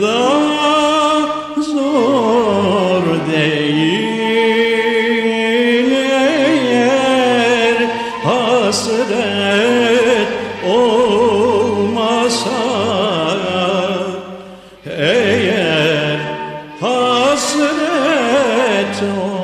da zor değil. Eğer hasret olmasa eğer hasret olmasa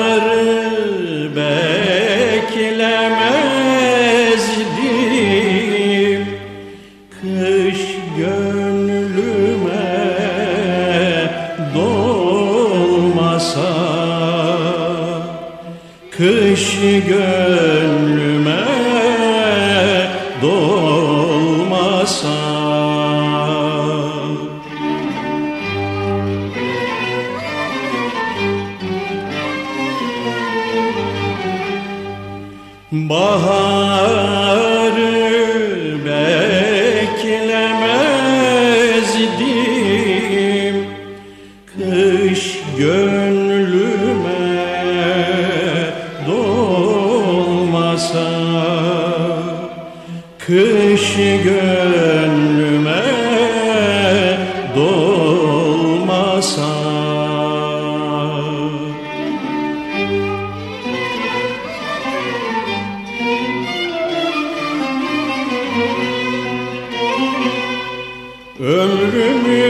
gönlüme dolmasa Kış gönlüme dolmasa. Baharı dolmasa Kış gönlüme dolmasa. Ömrümün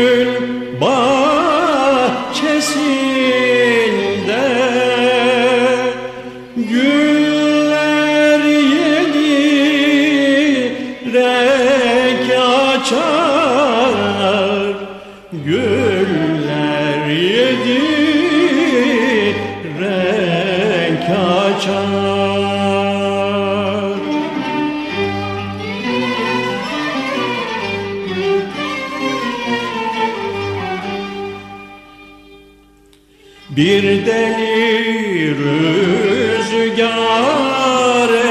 Bir deli rüzgar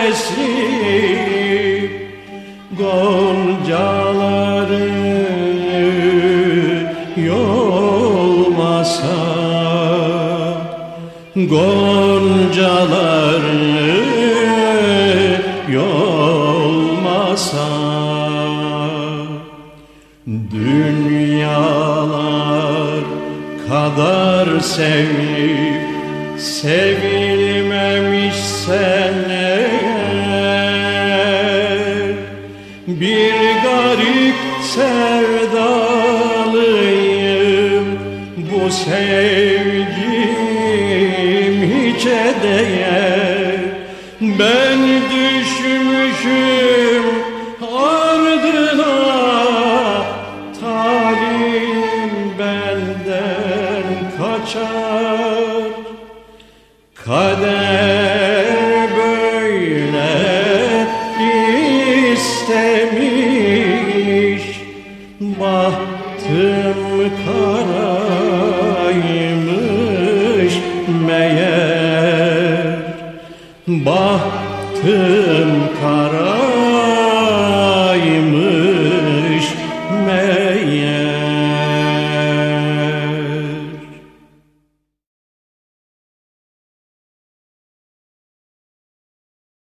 esip Goncaları yolmasa Goncaları yolmasa Dünyalar kadar sevip sevilmemişsen eğer Bir garip sevdalıyım bu sevgim hiçe değer. Ben istemiş Bahtım karaymış meğer. Bahtım karaymış